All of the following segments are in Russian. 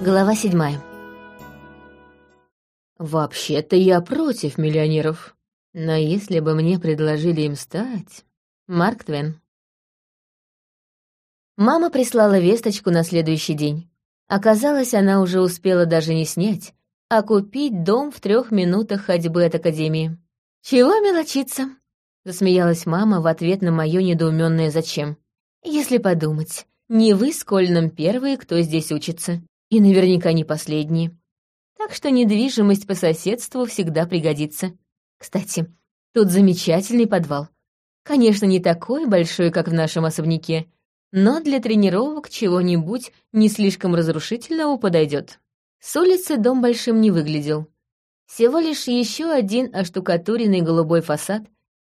Глава седьмая. «Вообще-то я против миллионеров. Но если бы мне предложили им стать...» Марк Твен. Мама прислала весточку на следующий день. Оказалось, она уже успела даже не снять, а купить дом в трех минутах ходьбы от Академии. «Чего мелочиться?» — засмеялась мама в ответ на мое недоуменное «зачем?». «Если подумать, не вы с Кольном первые, кто здесь учится. И наверняка не последние. Так что недвижимость по соседству всегда пригодится. Кстати, тут замечательный подвал. Конечно, не такой большой, как в нашем особняке, но для тренировок чего-нибудь не слишком разрушительного подойдет. С улицы дом большим не выглядел. Всего лишь еще один оштукатуренный голубой фасад,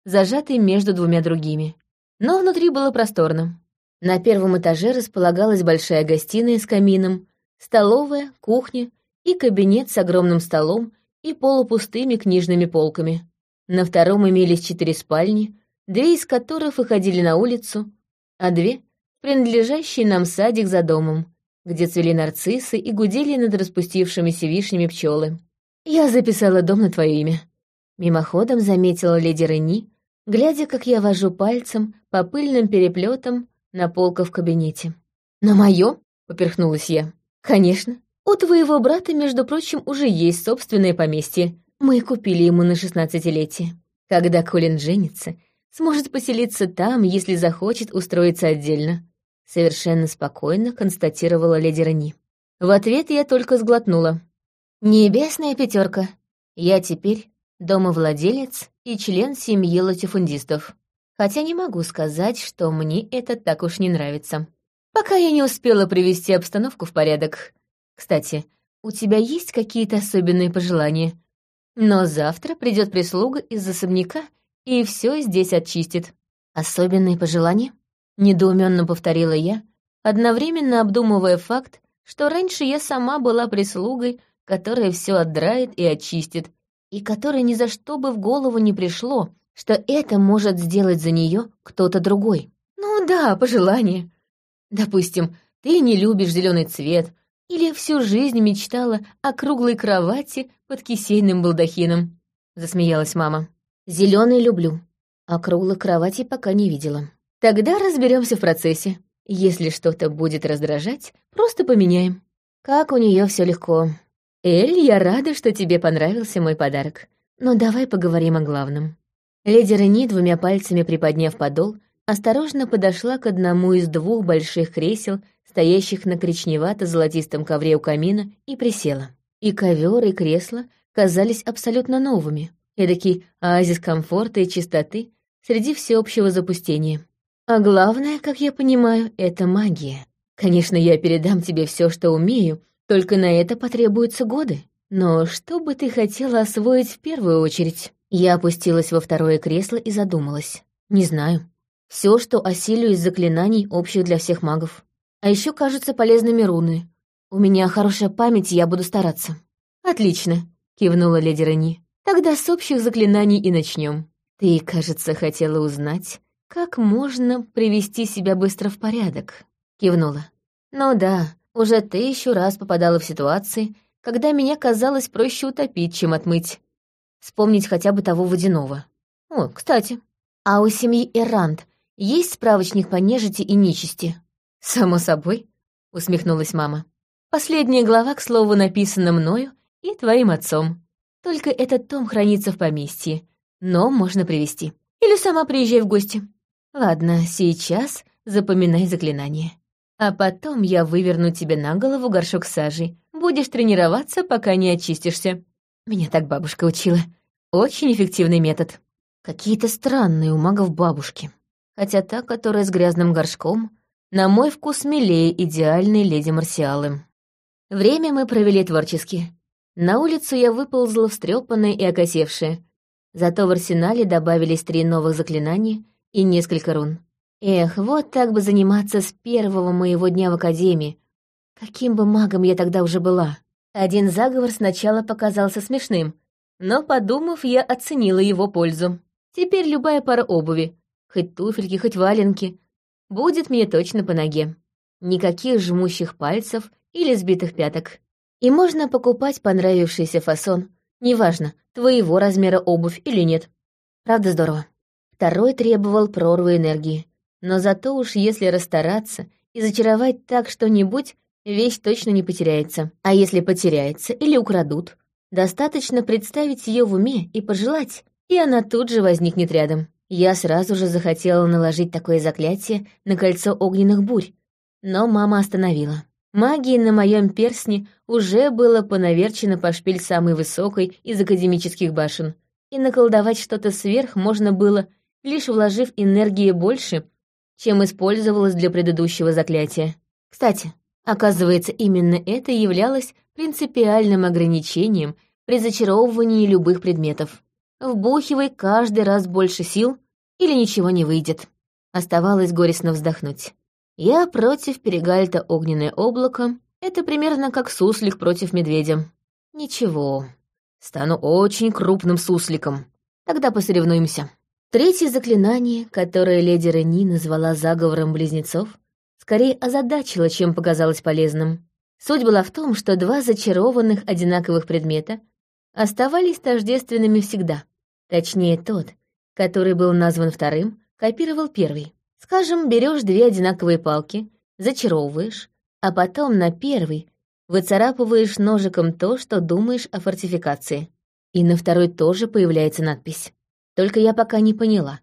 зажатый между двумя другими. Но внутри было просторно. На первом этаже располагалась большая гостиная с камином, столовая, кухня и кабинет с огромным столом и полупустыми книжными полками. На втором имелись четыре спальни, две из которых выходили на улицу, а две — принадлежащие нам садик за домом, где цвели нарциссы и гудели над распустившимися вишнями пчелы. «Я записала дом на твое имя», — мимоходом заметила леди Рени, глядя, как я вожу пальцем по пыльным переплетам на полках в кабинете. «На мое?» — поперхнулась я. «Конечно. У твоего брата, между прочим, уже есть собственное поместье. Мы купили ему на шестнадцатилетие. Когда Колин женится, сможет поселиться там, если захочет устроиться отдельно». Совершенно спокойно констатировала леди Рани. В ответ я только сглотнула. «Небесная пятерка. Я теперь домовладелец и член семьи латифундистов. Хотя не могу сказать, что мне это так уж не нравится. Пока я не успела привести обстановку в порядок. Кстати, у тебя есть какие-то особенные пожелания? Но завтра придет прислуга из особняка и все здесь очистит. Особенные пожелания? Недоуменно повторила я, одновременно обдумывая факт, что раньше я сама была прислугой, которая все отдрает и очистит, и которой ни за что бы в голову не пришло, что это может сделать за нее кто-то другой. Ну да, пожелание. Допустим, ты не любишь зеленый цвет или всю жизнь мечтала о круглой кровати под кисейным балдахином. Засмеялась мама. Зеленый люблю, а круглой кровати пока не видела. Тогда разберемся в процессе. Если что-то будет раздражать, просто поменяем. Как у нее все легко. Эль, я рада, что тебе понравился мой подарок. Но давай поговорим о главном. Леди Рени, двумя пальцами приподняв подол, осторожно подошла к одному из двух больших кресел, стоящих на коричневато-золотистом ковре у камина, и присела. И ковер, и кресло казались абсолютно новыми. Эдакий оазис комфорта и чистоты среди всеобщего запустения. А главное, как я понимаю, это магия. Конечно, я передам тебе все, что умею, только на это потребуются годы. Но что бы ты хотела освоить в первую очередь? Я опустилась во второе кресло и задумалась. Не знаю. Все, что осилю из заклинаний, общих для всех магов. А еще кажутся полезными руны. У меня хорошая память, я буду стараться. Отлично, кивнула леди Рени. Тогда с общих заклинаний и начнем. Ты, кажется, хотела узнать, как можно привести себя быстро в порядок. Кивнула. Ну да, уже ты еще раз попадала в ситуации, когда меня казалось проще утопить, чем отмыть. Вспомнить хотя бы того водяного. О, кстати, а у семьи Эрант есть справочник по нежити и нечисти?» «Само собой», — усмехнулась мама. «Последняя глава, к слову, написана мною и твоим отцом. Только этот том хранится в поместье, но можно привести. Или сама приезжай в гости. Ладно, сейчас запоминай заклинание. А потом я выверну тебе на голову горшок сажи. Будешь тренироваться, пока не очистишься. Меня так бабушка учила. Очень эффективный метод. Какие-то странные у магов бабушки хотя та, которая с грязным горшком, на мой вкус милее идеальной леди Марсиалы. Время мы провели творчески. На улицу я выползла встрепанная и окосевшая. Зато в арсенале добавились три новых заклинания и несколько рун. Эх, вот так бы заниматься с первого моего дня в академии. Каким бы магом я тогда уже была. Один заговор сначала показался смешным, но, подумав, я оценила его пользу. Теперь любая пара обуви, хоть туфельки, хоть валенки, будет мне точно по ноге. Никаких жмущих пальцев или сбитых пяток. И можно покупать понравившийся фасон, неважно, твоего размера обувь или нет. Правда здорово. Второй требовал прорвы энергии. Но зато уж если расстараться и зачаровать так что-нибудь, вещь точно не потеряется. А если потеряется или украдут, достаточно представить ее в уме и пожелать, и она тут же возникнет рядом. Я сразу же захотела наложить такое заклятие на кольцо огненных бурь, но мама остановила. Магии на моем персне уже было понаверчено по шпиль самой высокой из академических башен, и наколдовать что-то сверх можно было лишь вложив энергии больше, чем использовалось для предыдущего заклятия. Кстати, оказывается, именно это являлось принципиальным ограничением при зачаровывании любых предметов. Вбухивай каждый раз больше сил, или ничего не выйдет. Оставалось горестно вздохнуть. Я против перегальта огненное облако. Это примерно как суслик против медведя. Ничего, стану очень крупным сусликом. Тогда посоревнуемся. Третье заклинание, которое леди Рени назвала заговором близнецов, скорее озадачило, чем показалось полезным. Суть была в том, что два зачарованных одинаковых предмета оставались тождественными всегда. Точнее, тот, который был назван вторым, копировал первый. Скажем, берешь две одинаковые палки, зачаровываешь, а потом на первый выцарапываешь ножиком то, что думаешь о фортификации. И на второй тоже появляется надпись. Только я пока не поняла,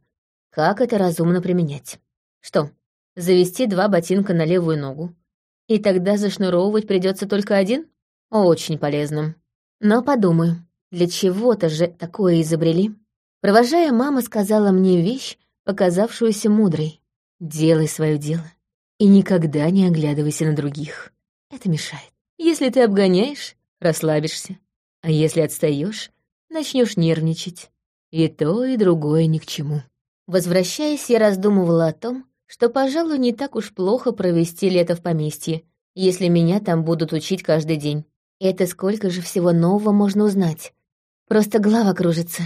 как это разумно применять. Что, завести два ботинка на левую ногу? И тогда зашнуровывать придется только один? Очень полезно. Но подумаю, для чего-то же такое изобрели. Провожая, мама сказала мне вещь, показавшуюся мудрой. Делай свое дело и никогда не оглядывайся на других. Это мешает. Если ты обгоняешь, расслабишься. А если отстаешь, начнешь нервничать. И то, и другое ни к чему. Возвращаясь, я раздумывала о том, что, пожалуй, не так уж плохо провести лето в поместье, если меня там будут учить каждый день. Это сколько же всего нового можно узнать. Просто голова кружится.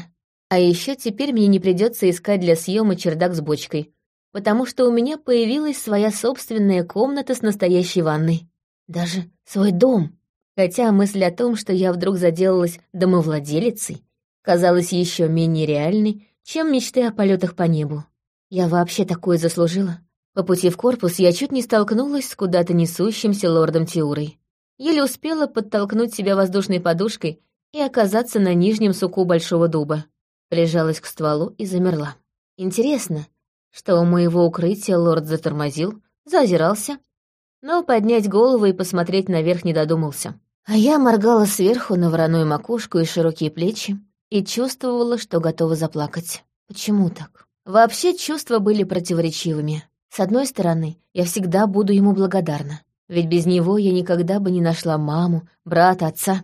А еще теперь мне не придется искать для съема чердак с бочкой, потому что у меня появилась своя собственная комната с настоящей ванной. Даже свой дом. Хотя мысль о том, что я вдруг заделалась домовладелицей, казалась еще менее реальной, чем мечты о полетах по небу. Я вообще такое заслужила. По пути в корпус я чуть не столкнулась с куда-то несущимся лордом Тиурой. Еле успела подтолкнуть себя воздушной подушкой и оказаться на нижнем суку большого дуба. Прижалась к стволу и замерла. Интересно, что у моего укрытия лорд затормозил, зазирался, но поднять голову и посмотреть наверх не додумался. А я моргала сверху на вороную макушку и широкие плечи, и чувствовала, что готова заплакать. Почему так? Вообще чувства были противоречивыми. С одной стороны, я всегда буду ему благодарна, ведь без него я никогда бы не нашла маму, брата, отца.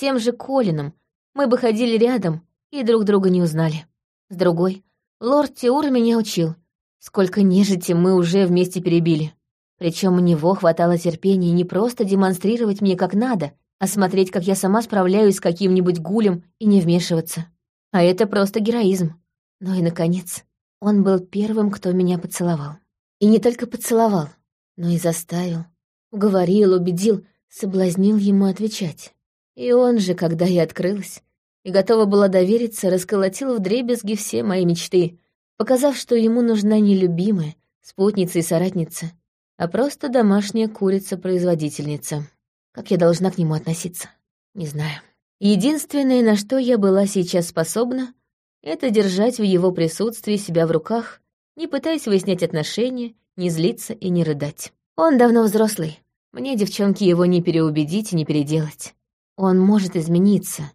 Тем же Колином мы бы ходили рядом и друг друга не узнали. С другой, лорд Тиур меня учил, сколько нежити мы уже вместе перебили. Причем у него хватало терпения не просто демонстрировать мне как надо, а смотреть, как я сама справляюсь с каким-нибудь гулем и не вмешиваться. А это просто героизм. Ну и, наконец, он был первым, кто меня поцеловал. И не только поцеловал, но и заставил, уговорил, убедил, соблазнил ему отвечать. И он же, когда я открылась и готова была довериться, расколотил вдребезги все мои мечты, показав, что ему нужна не любимая, спутница и соратница, а просто домашняя курица-производительница. Как я должна к нему относиться? Не знаю. Единственное, на что я была сейчас способна, это держать в его присутствии себя в руках, не пытаясь выяснять отношения, не злиться и не рыдать. Он давно взрослый. Мне, девчонки, его не переубедить и не переделать. Он может измениться,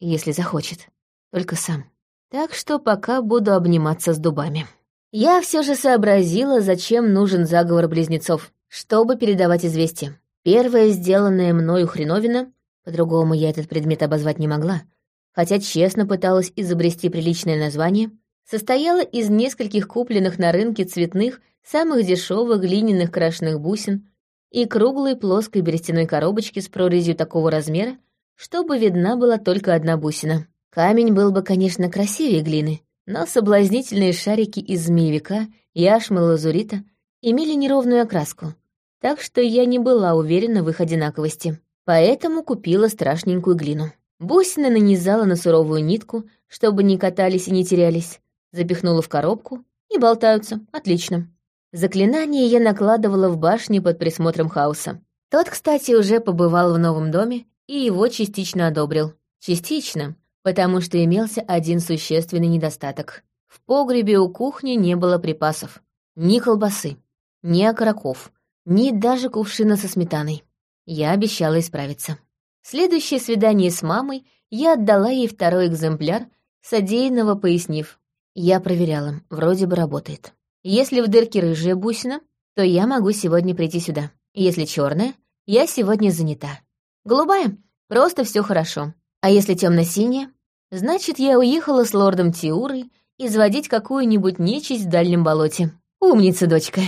если захочет. Только сам. Так что пока буду обниматься с дубами. Я все же сообразила, зачем нужен заговор близнецов, чтобы передавать известие. Первая сделанная мною хреновина, по-другому я этот предмет обозвать не могла, хотя честно пыталась изобрести приличное название, состояла из нескольких купленных на рынке цветных, самых дешевых глиняных крашеных бусин и круглой плоской берестяной коробочки с прорезью такого размера, чтобы видна была только одна бусина. Камень был бы, конечно, красивее глины, но соблазнительные шарики из змеевика, яшмы, лазурита имели неровную окраску, так что я не была уверена в их одинаковости. Поэтому купила страшненькую глину. Бусины нанизала на суровую нитку, чтобы не катались и не терялись, запихнула в коробку и болтаются. Отлично. Заклинание я накладывала в башне под присмотром хаоса. Тот, кстати, уже побывал в новом доме и его частично одобрил. Частично, потому что имелся один существенный недостаток. В погребе у кухни не было припасов. Ни колбасы, ни окороков, ни даже кувшина со сметаной. Я обещала исправиться. Следующее свидание с мамой я отдала ей второй экземпляр, содеянного пояснив. Я проверяла, вроде бы работает. Если в дырке рыжая бусина, то я могу сегодня прийти сюда. Если черная, я сегодня занята. Голубая, просто все хорошо. А если темно-синяя, значит, я уехала с лордом Тиурой изводить какую-нибудь нечисть в дальнем болоте. Умница, дочка.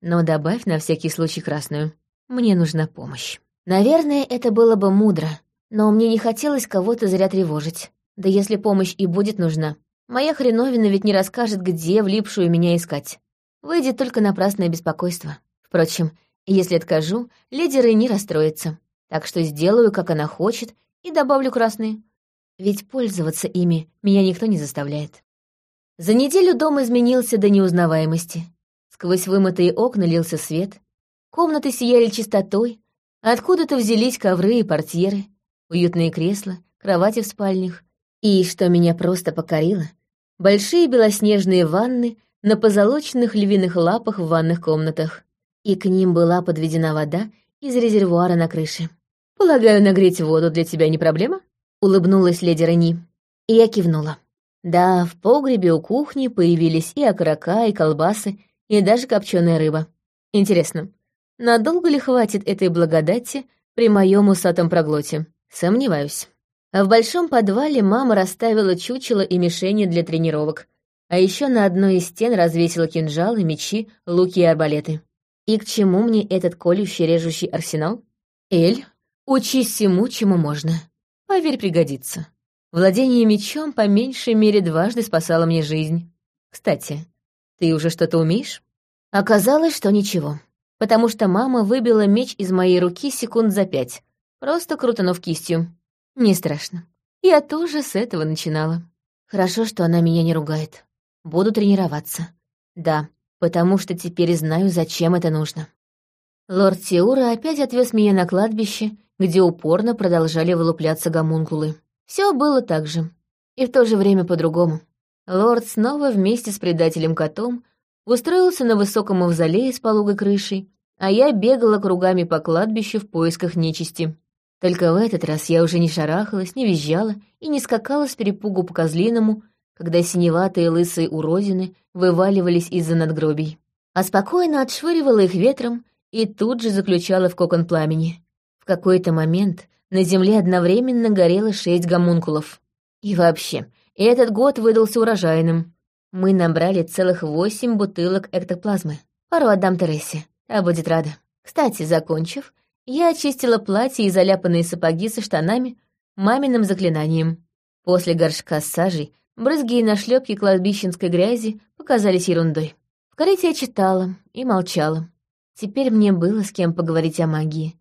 Но добавь на всякий случай красную. Мне нужна помощь. Наверное, это было бы мудро, но мне не хотелось кого-то зря тревожить. Да если помощь и будет нужна, моя хреновина ведь не расскажет, где влипшую меня искать. Выйдет только напрасное беспокойство. Впрочем, если откажу, леди не расстроится. Так что сделаю, как она хочет, и добавлю красные. Ведь пользоваться ими меня никто не заставляет. За неделю дом изменился до неузнаваемости. Сквозь вымытые окна лился свет, комнаты сияли чистотой, откуда-то взялись ковры и портьеры, уютные кресла, кровати в спальнях. И, что меня просто покорило, большие белоснежные ванны на позолоченных львиных лапах в ванных комнатах. И к ним была подведена вода из резервуара на крыше. «Полагаю, нагреть воду для тебя не проблема?» — улыбнулась леди Рени. И я кивнула. Да, в погребе у кухни появились и окорока, и колбасы, и даже копченая рыба. Интересно, надолго ли хватит этой благодати при моем усатом проглоте? Сомневаюсь. В большом подвале мама расставила чучело и мишени для тренировок, а еще на одной из стен развесила кинжалы, мечи, луки и арбалеты. И к чему мне этот колющий режущий арсенал? Эль, учись всему, чему можно. Поверь, пригодится. Владение мечом по меньшей мере дважды спасало мне жизнь. Кстати, ты уже что-то умеешь? Оказалось, что ничего. Потому что мама выбила меч из моей руки секунд за пять, просто крутанув кистью. Не страшно. Я тоже с этого начинала. Хорошо, что она меня не ругает. Буду тренироваться. Да, потому что теперь знаю, зачем это нужно. Лорд Тиура опять отвез меня на кладбище, где упорно продолжали вылупляться гомункулы. Все было так же. И в то же время по-другому. Лорд снова вместе с предателем-котом устроился на высоком мавзолее с пологой крышей, а я бегала кругами по кладбищу в поисках нечисти. Только в этот раз я уже не шарахалась, не визжала и не скакала с перепугу по козлиному, когда синеватые лысые уродины вываливались из-за надгробий, а спокойно отшвыривала их ветром и тут же заключала в кокон пламени. В какой-то момент на земле одновременно горело шесть гомункулов. И вообще, этот год выдался урожайным. Мы набрали целых восемь бутылок эктоплазмы. Пару отдам Тересе, а будет рада. Кстати, закончив, я очистила платье и заляпанные сапоги со штанами маминым заклинанием. После горшка с сажей брызги и нашлепки кладбищенской грязи показались ерундой. В карете я читала и молчала. Теперь мне было с кем поговорить о магии.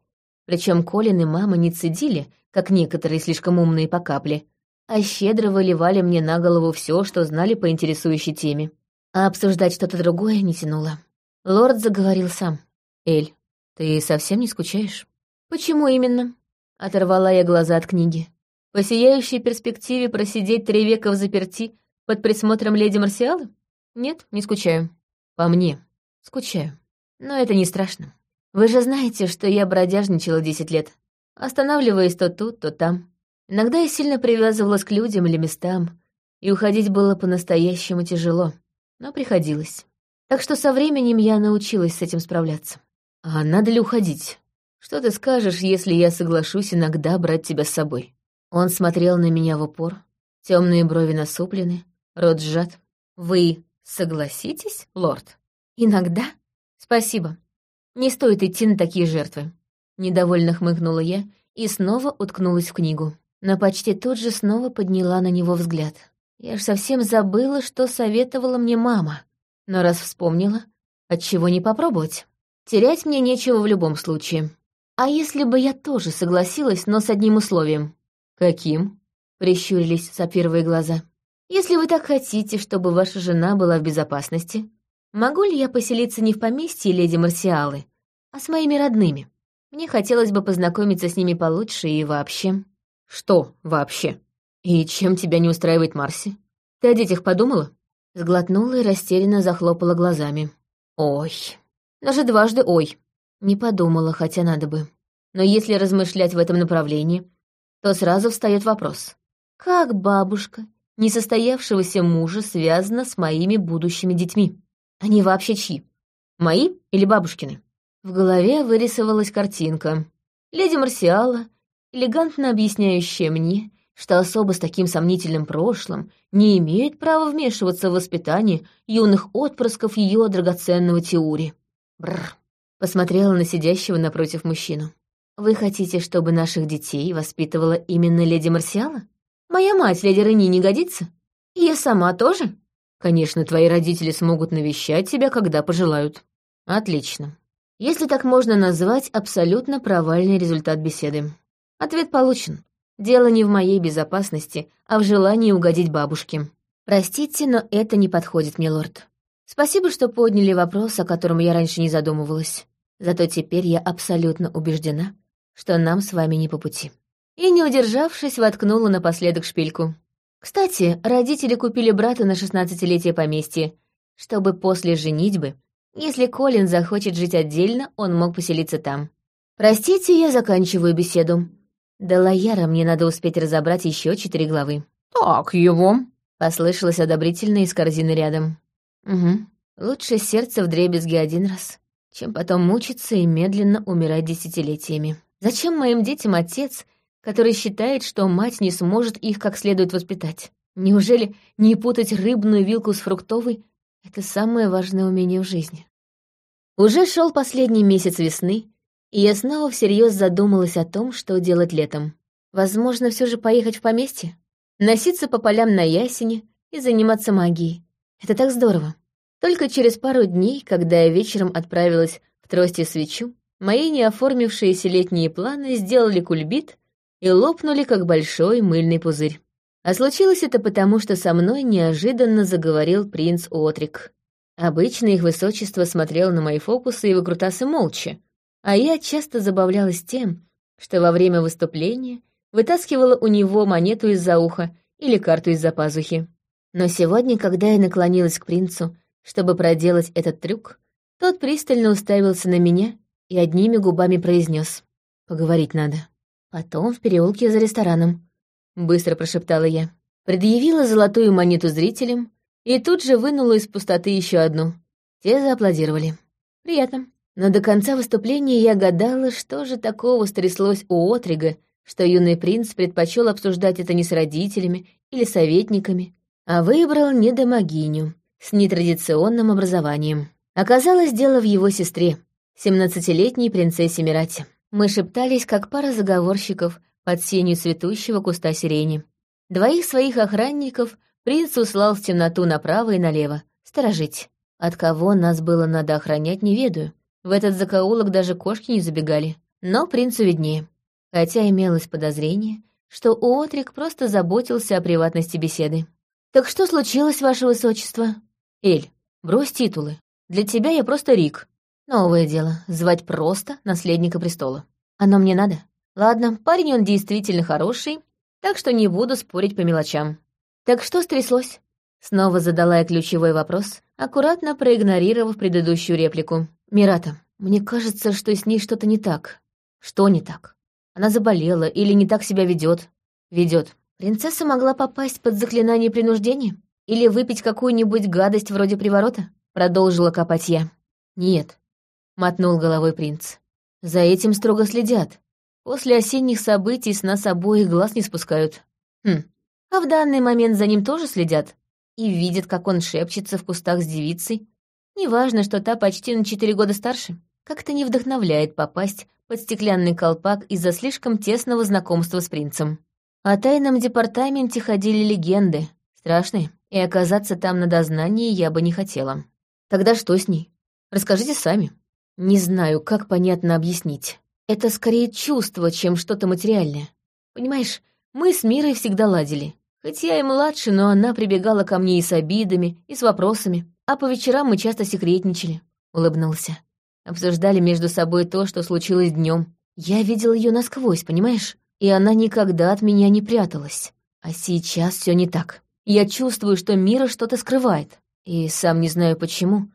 Причем Колин и мама не цедили, как некоторые слишком умные по капле, а щедро выливали мне на голову все, что знали по интересующей теме. А обсуждать что-то другое не тянуло. Лорд заговорил сам. «Эль, ты совсем не скучаешь?» «Почему именно?» — оторвала я глаза от книги. «По сияющей перспективе просидеть три века в заперти под присмотром леди Марсиалы? Нет, не скучаю. По мне. Скучаю. Но это не страшно. Вы же знаете, что я бродяжничала десять лет, останавливаясь то тут, то там. Иногда я сильно привязывалась к людям или местам, и уходить было по-настоящему тяжело, но приходилось. Так что со временем я научилась с этим справляться. А надо ли уходить? Что ты скажешь, если я соглашусь иногда брать тебя с собой? Он смотрел на меня в упор, темные брови насуплены, рот сжат. Вы согласитесь, лорд? Иногда? Спасибо. Не стоит идти на такие жертвы. Недовольно хмыкнула я и снова уткнулась в книгу. Но почти тут же снова подняла на него взгляд. Я ж совсем забыла, что советовала мне мама. Но раз вспомнила, отчего не попробовать? Терять мне нечего в любом случае. А если бы я тоже согласилась, но с одним условием? Каким? Прищурились сапфировые глаза. Если вы так хотите, чтобы ваша жена была в безопасности, могу ли я поселиться не в поместье леди Марсиалы, а с моими родными? Мне хотелось бы познакомиться с ними получше и вообще. Что вообще? И чем тебя не устраивает Марси? Ты о детях подумала? Сглотнула и растерянно захлопала глазами. Ой, даже дважды ой. Не подумала, хотя надо бы. Но если размышлять в этом направлении, то сразу встает вопрос. Как бабушка несостоявшегося мужа связана с моими будущими детьми? Они вообще чьи? Мои или бабушкины? В голове вырисовалась картинка. Леди Марсиала, элегантно объясняющая мне, что особо с таким сомнительным прошлым не имеет права вмешиваться в воспитание юных отпрысков ее драгоценного Теури. Бррр. Посмотрела на сидящего напротив мужчину. «Вы хотите, чтобы наших детей воспитывала именно леди Марсиала? Моя мать, леди Рени, не годится? Я сама тоже?» «Конечно, твои родители смогут навещать тебя, когда пожелают». «Отлично. Если так можно назвать абсолютно провальный результат беседы. Ответ получен. Дело не в моей безопасности, а в желании угодить бабушке. Простите, но это не подходит мне, лорд. Спасибо, что подняли вопрос, о котором я раньше не задумывалась. Зато теперь я абсолютно убеждена, что нам с вами не по пути. И, не удержавшись, воткнула напоследок шпильку. Кстати, родители купили брата на шестнадцатилетие поместье, чтобы после женитьбы, если Колин захочет жить отдельно, он мог поселиться там. Простите, я заканчиваю беседу. До Лояра мне надо успеть разобрать еще четыре главы. «Так его», — послышалось одобрительно из корзины рядом. Угу. Лучше сердце в дребезги один раз, чем потом мучиться и медленно умирать десятилетиями. Зачем моим детям отец, который считает, что мать не сможет их как следует воспитать? Неужели не путать рыбную вилку с фруктовой — это самое важное умение в жизни? Уже шел последний месяц весны, и я снова всерьез задумалась о том, что делать летом. Возможно, все же поехать в поместье? Носиться по полям на ясене и заниматься магией. Это так здорово. Только через пару дней, когда я вечером отправилась в трости свечу, мои неоформившиеся летние планы сделали кульбит и лопнули, как большой мыльный пузырь. А случилось это потому, что со мной неожиданно заговорил принц Отрик. Обычно их высочество смотрел на мои фокусы и выкрутасы молча, а я часто забавлялась тем, что во время выступления вытаскивала у него монету из-за уха или карту из-за пазухи. Но сегодня, когда я наклонилась к принцу, чтобы проделать этот трюк, тот пристально уставился на меня и одними губами произнес: «Поговорить надо». Потом в переулке за рестораном. Быстро прошептала я. Предъявила золотую монету зрителям и тут же вынула из пустоты еще одну. Те зааплодировали. Приятно. Но до конца выступления я гадала, что же такого стряслось у Отрига, что юный принц предпочел обсуждать это не с родителями или советниками, а выбрал недомогиню с нетрадиционным образованием. Оказалось, дело в его сестре, семнадцатилетней принцессе Мирате. Мы шептались, как пара заговорщиков под сенью цветущего куста сирени. Двоих своих охранников принц услал в темноту направо и налево, сторожить. От кого нас было надо охранять, не ведаю. В этот закоулок даже кошки не забегали. Но принцу виднее. Хотя имелось подозрение, что Отрик просто заботился о приватности беседы. «Так что случилось, ваше высочество?» «Эль, брось титулы. Для тебя я просто Рик. Новое дело — звать просто наследника престола. Оно мне надо. Ладно, парень он действительно хороший, так что не буду спорить по мелочам. Так что стряслось?» Снова задала я ключевой вопрос, аккуратно проигнорировав предыдущую реплику. «Мирата, мне кажется, что с ней что-то не так». «Что не так? Она заболела или не так себя ведет? Ведет. Принцесса могла попасть под заклинание принуждения? Или выпить какую-нибудь гадость вроде приворота? Продолжила копать я. Нет, мотнул головой принц. За этим строго следят. После осенних событий с нас обоих глаз не спускают. Хм, а в данный момент за ним тоже следят? И видят, как он шепчется в кустах с девицей? Неважно, что та почти на четыре года старше. Как-то не вдохновляет попасть под стеклянный колпак из-за слишком тесного знакомства с принцем. О тайном департаменте ходили легенды, страшные, и оказаться там на дознании я бы не хотела. Тогда что с ней? Расскажите сами. Не знаю, как понятно объяснить. Это скорее чувство, чем что-то материальное. Понимаешь, мы с Мирой всегда ладили. Хоть я и младше, но она прибегала ко мне и с обидами, и с вопросами. А по вечерам мы часто секретничали. Улыбнулся. Обсуждали между собой то, что случилось днем. Я видел ее насквозь, понимаешь? И она никогда от меня не пряталась. А сейчас все не так. Я чувствую, что Мира что-то скрывает. И сам не знаю почему.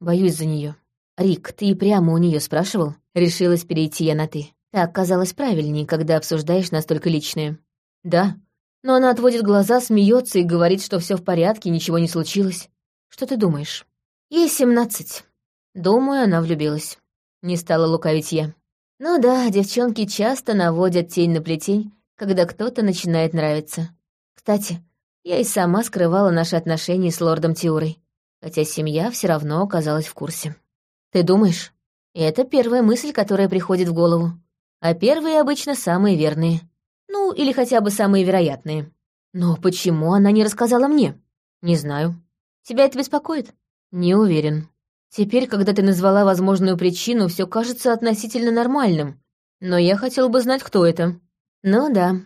Боюсь за нее. Рик, ты прямо у нее спрашивал? Решилась перейти я на «ты». Так казалось правильнее, когда обсуждаешь настолько личное. Да, но она отводит глаза, смеется и говорит, что все в порядке, ничего не случилось. Что ты думаешь? Ей семнадцать. Думаю, она влюбилась. Не стала лукавить я. Ну да, девчонки часто наводят тень на плетень, когда кто-то начинает нравиться. Кстати, я и сама скрывала наши отношения с лордом Тиурой, хотя семья все равно оказалась в курсе. Ты думаешь? Это первая мысль, которая приходит в голову. А первые обычно самые верные. Ну, или хотя бы самые вероятные. Но почему она не рассказала мне? Не знаю. Тебя это беспокоит? Не уверен. Теперь, когда ты назвала возможную причину, все кажется относительно нормальным. Но я хотел бы знать, кто это. Ну да.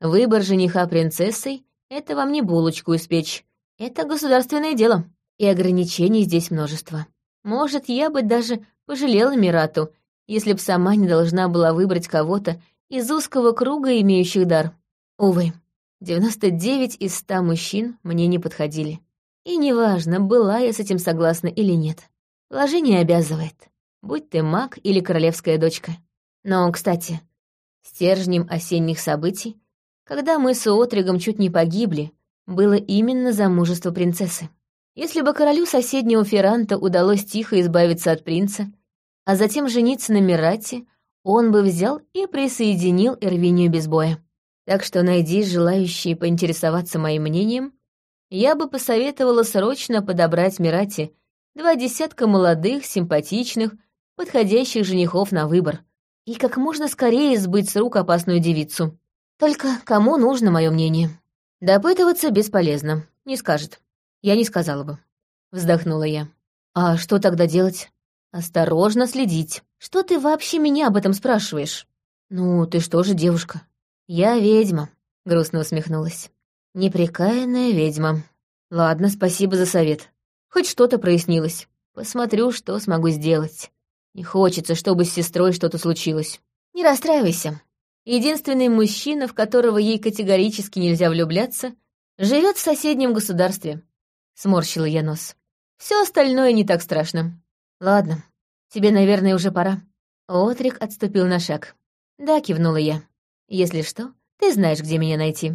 Выбор жениха принцессой — это вам не булочку испечь. Это государственное дело. И ограничений здесь множество. Может, я бы даже пожалела Мирату, если б сама не должна была выбрать кого-то из узкого круга, имеющих дар. Увы, 99 из 100 мужчин мне не подходили. И неважно, была я с этим согласна или нет. Положение обязывает. Будь ты маг или королевская дочка. Но, кстати, стержнем осенних событий, когда мы с Отригом чуть не погибли, было именно замужество принцессы. Если бы королю соседнего Ферранта удалось тихо избавиться от принца, а затем жениться на Мирате, он бы взял и присоединил Эрвинию без боя. Так что, найди желающие поинтересоваться моим мнением, я бы посоветовала срочно подобрать Мирате два десятка молодых, симпатичных, подходящих женихов на выбор, и как можно скорее сбыть с рук опасную девицу. Только кому нужно мое мнение? Допытываться бесполезно, не скажет. Я не сказала бы. Вздохнула я. А что тогда делать? Осторожно следить. Что ты вообще меня об этом спрашиваешь? Ну, ты что же, девушка? Я ведьма, грустно усмехнулась. Непрекаянная ведьма. Ладно, спасибо за совет. Хоть что-то прояснилось. Посмотрю, что смогу сделать. Не хочется, чтобы с сестрой что-то случилось. Не расстраивайся. Единственный мужчина, в которого ей категорически нельзя влюбляться, живет в соседнем государстве. Сморщила я нос. Все остальное не так страшно. Ладно, тебе, наверное, уже пора. Отрик отступил на шаг. Да, кивнула я. Если что, ты знаешь, где меня найти.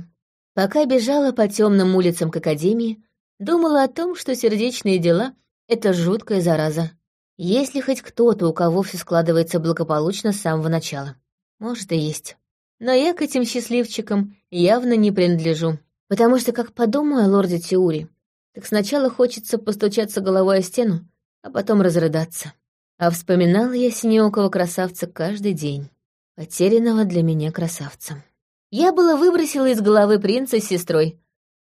Пока бежала по темным улицам к академии, Думала о том, что сердечные дела — это жуткая зараза. Есть ли хоть кто-то, у кого все складывается благополучно с самого начала? Может, и есть. Но я к этим счастливчикам явно не принадлежу. Потому что, как подумаю о лорде Теури, так сначала хочется постучаться головой о стену, а потом разрыдаться. А вспоминала я синеокого красавца каждый день. Потерянного для меня красавца. Я было выбросила из головы принца с сестрой.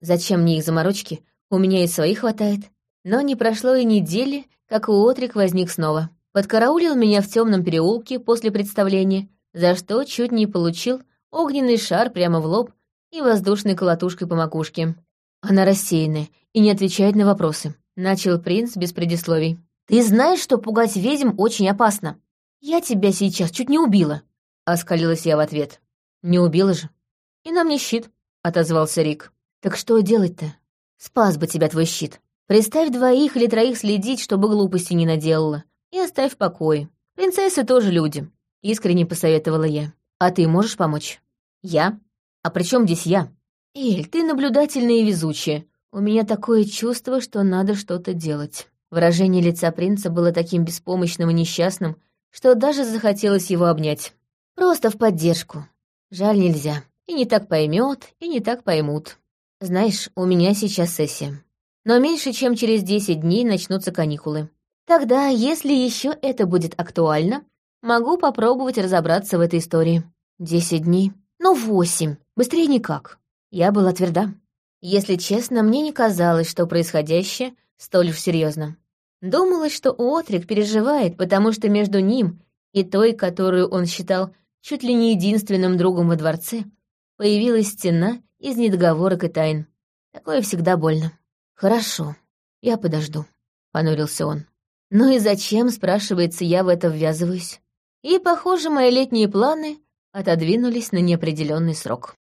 Зачем мне их заморочки, у меня и своих хватает. Но не прошло и недели, как Уотрик возник снова. Подкараулил меня в темном переулке после представления, за что чуть не получил огненный шар прямо в лоб и воздушной колотушкой по макушке. Она рассеянная и не отвечает на вопросы. Начал принц без предисловий. «Ты знаешь, что пугать ведьм очень опасно? Я тебя сейчас чуть не убила!» Оскалилась я в ответ. «Не убила же». «И нам не щит», — отозвался Рик. «Так что делать-то?» Спас бы тебя твой щит. Приставь двоих или троих следить, чтобы глупости не наделала. И оставь в покое. Принцессы тоже люди. Искренне посоветовала я. А ты можешь помочь? Я? А при чем здесь я? Эль, ты наблюдательная и везучая. У меня такое чувство, что надо что-то делать. Выражение лица принца было таким беспомощным и несчастным, что даже захотелось его обнять. Просто в поддержку. Жаль, нельзя. И не так поймет, и не так поймут. Знаешь, у меня сейчас сессия. Но меньше чем через 10 дней начнутся каникулы. Тогда, если еще это будет актуально, могу попробовать разобраться в этой истории. Десять дней? Ну, восемь. Быстрее никак. Я была тверда. Если честно, мне не казалось, что происходящее столь уж серьезно. Думалось, что Отрик переживает, потому что между ним и той, которую он считал чуть ли не единственным другом во дворце, появилась стена из недоговорок и тайн. Такое всегда больно. «Хорошо, я подожду», — понурился он. «Ну и зачем, спрашивается, я в это ввязываюсь?» И, похоже, мои летние планы отодвинулись на неопределенный срок.